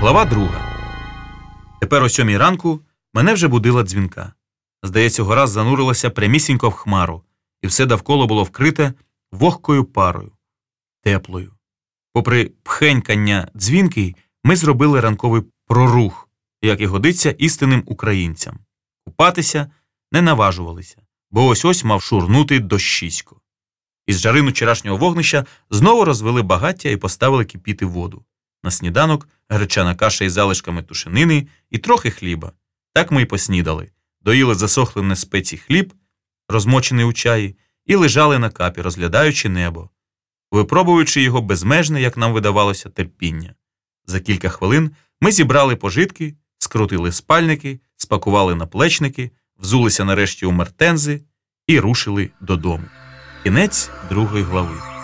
Глава друга. Тепер о сьомій ранку мене вже будила дзвінка. Здається, гора занурилася прямісінько в хмару, і все довкола було вкрите вогкою парою, теплою. Попри пхенькання дзвінки, ми зробили ранковий прорух, як і годиться істинним українцям. Купатися не наважувалися, бо ось ось мав шурнути дощисько. Із жарину вчорашнього вогнища знову розвели багаття і поставили кипіти воду. На сніданок гречана каша із залишками тушенини і трохи хліба. Так ми й поснідали, доїли засохлий на спеці хліб, розмочений у чаї, і лежали на капі, розглядаючи небо, випробуючи його безмежне, як нам видавалося, терпіння. За кілька хвилин ми зібрали пожитки, скрутили спальники, спакували наплечники, взулися нарешті у мертензи і рушили додому. Кінець другої глави.